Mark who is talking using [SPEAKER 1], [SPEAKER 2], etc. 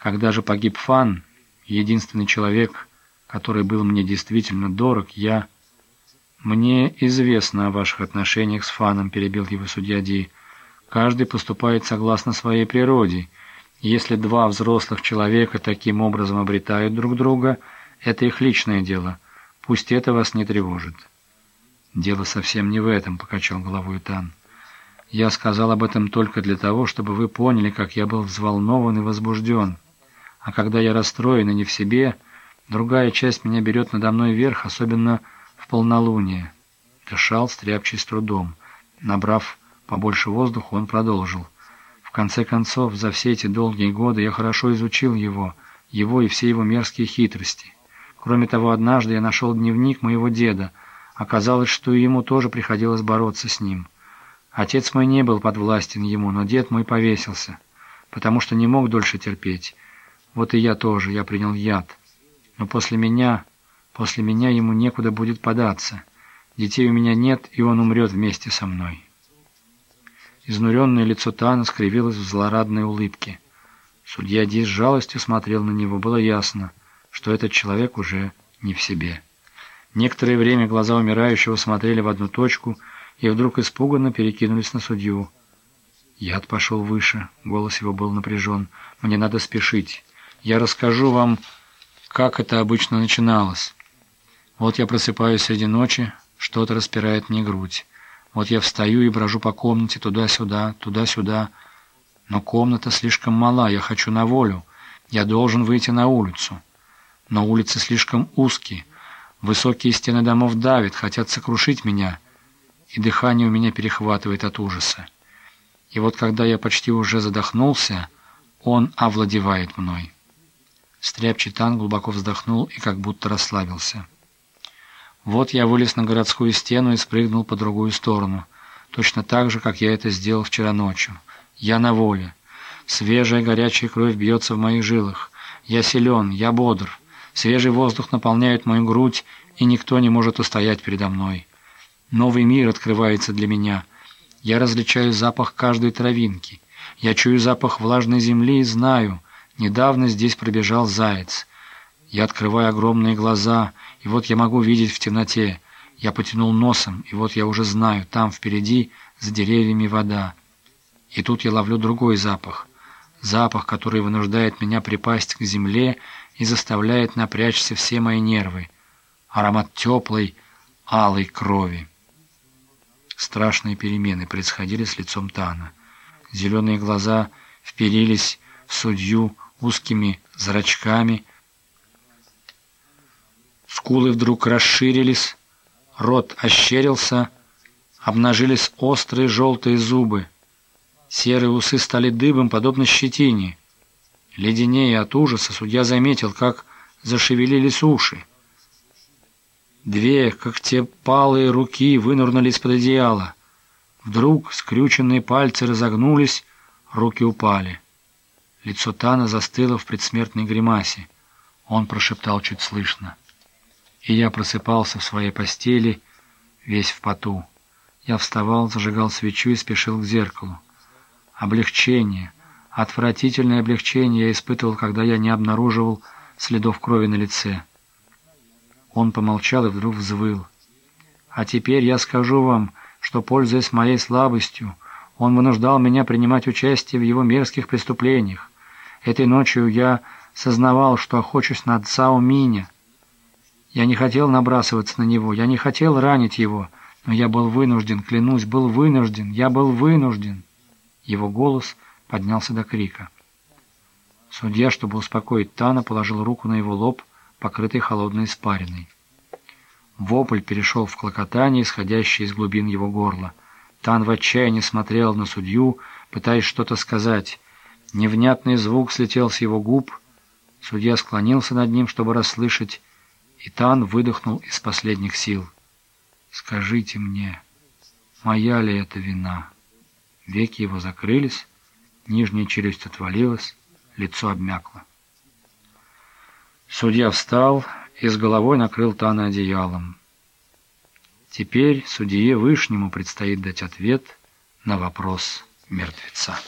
[SPEAKER 1] Когда же погиб Фан, единственный человек, который был мне действительно дорог, я... «Мне известно о ваших отношениях с Фаном», — перебил его судья Ди. «Каждый поступает согласно своей природе. Если два взрослых человека таким образом обретают друг друга, это их личное дело. Пусть это вас не тревожит». «Дело совсем не в этом», — покачал головой Тан. «Я сказал об этом только для того, чтобы вы поняли, как я был взволнован и возбужден. А когда я расстроен и не в себе, другая часть меня берет надо мной вверх, особенно в полнолуние. Дышал стряпчий с трудом. Набрав побольше воздуха, он продолжил. В конце концов, за все эти долгие годы я хорошо изучил его, его и все его мерзкие хитрости. Кроме того, однажды я нашел дневник моего деда. Оказалось, что и ему тоже приходилось бороться с ним. Отец мой не был подвластен ему, но дед мой повесился, потому что не мог дольше терпеть. Вот и я тоже, я принял яд. Но после меня, после меня ему некуда будет податься. Детей у меня нет, и он умрет вместе со мной. Изнуренное лицо Тана скривилось в злорадной улыбке. Судья Ди с жалостью смотрел на него. Было ясно, что этот человек уже не в себе. Некоторое время глаза умирающего смотрели в одну точку и вдруг испуганно перекинулись на судью. Яд пошел выше, голос его был напряжен. «Мне надо спешить. Я расскажу вам, как это обычно начиналось. Вот я просыпаюсь среди ночи, что-то распирает мне грудь. Вот я встаю и брожу по комнате туда-сюда, туда-сюда. Но комната слишком мала, я хочу на волю. Я должен выйти на улицу. Но улицы слишком узкие. Высокие стены домов давят, хотят сокрушить меня. И дыхание у меня перехватывает от ужаса. И вот когда я почти уже задохнулся, он овладевает мной». Стряпчий тан глубоко вздохнул и как будто расслабился. Вот я вылез на городскую стену и спрыгнул по другую сторону, точно так же, как я это сделал вчера ночью. Я на воле. Свежая горячая кровь бьется в моих жилах. Я силен, я бодр. Свежий воздух наполняет мою грудь, и никто не может устоять передо мной. Новый мир открывается для меня. Я различаю запах каждой травинки. Я чую запах влажной земли и знаю — Недавно здесь пробежал заяц. Я открываю огромные глаза, и вот я могу видеть в темноте. Я потянул носом, и вот я уже знаю, там впереди, за деревьями вода. И тут я ловлю другой запах. Запах, который вынуждает меня припасть к земле и заставляет напрячься все мои нервы. Аромат теплой, алой крови. Страшные перемены происходили с лицом Тана. Зеленые глаза вперились в судью, узкими зрачками. Скулы вдруг расширились, рот ощерился, обнажились острые желтые зубы. Серые усы стали дыбом, подобно щетине. Леденее от ужаса судья заметил, как зашевелились уши. Две, как те палые руки, вынурнули из-под одеяла. Вдруг скрюченные пальцы разогнулись, руки упали. Лицо Тана застыло в предсмертной гримасе. Он прошептал чуть слышно. И я просыпался в своей постели, весь в поту. Я вставал, зажигал свечу и спешил к зеркалу. Облегчение, отвратительное облегчение я испытывал, когда я не обнаруживал следов крови на лице. Он помолчал и вдруг взвыл. «А теперь я скажу вам, что, пользуясь моей слабостью, он вынуждал меня принимать участие в его мерзких преступлениях. Этой ночью я сознавал, что охочусь на отца Уминя. Я не хотел набрасываться на него, я не хотел ранить его, но я был вынужден, клянусь, был вынужден, я был вынужден. Его голос поднялся до крика. Судья, чтобы успокоить Тана, положил руку на его лоб, покрытый холодной испариной. Вопль перешел в клокотание, исходящее из глубин его горла. Тан в отчаянии смотрел на судью, пытаясь что-то сказать. Невнятный звук слетел с его губ. Судья склонился над ним, чтобы расслышать, и Тан выдохнул из последних сил. «Скажите мне, моя ли это вина?» Веки его закрылись, нижняя челюсть отвалилась, лицо обмякло. Судья встал и с головой накрыл Тана одеялом. Теперь судье Вышнему предстоит дать ответ на вопрос мертвеца.